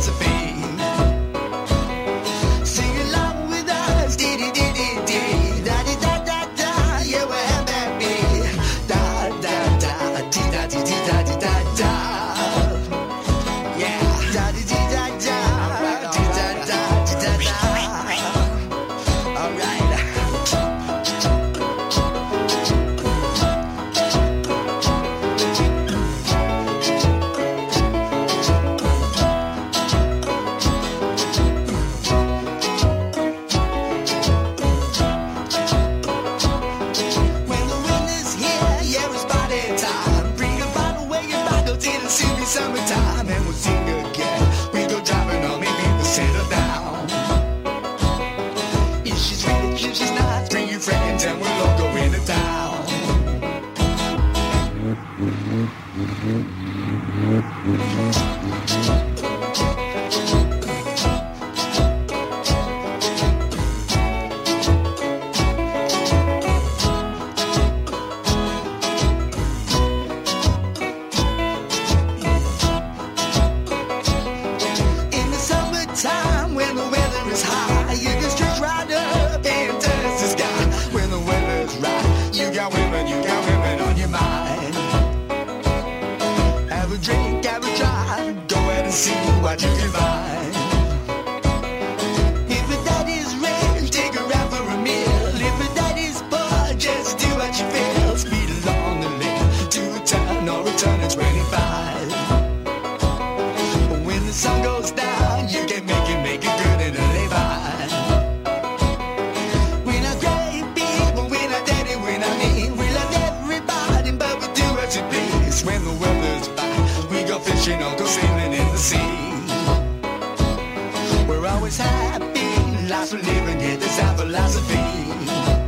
that's a Santa. See what you can find. If a daddy's rich, take her out for a meal. If a daddy's poor, just do what you feel. Speed along the a or return at 25. When the sun goes down, you can make it, make it good and live please. When the weather's fine, we go fishing or go sailing in sea. We're always happy, lots of living, yeah, that's our philosophy.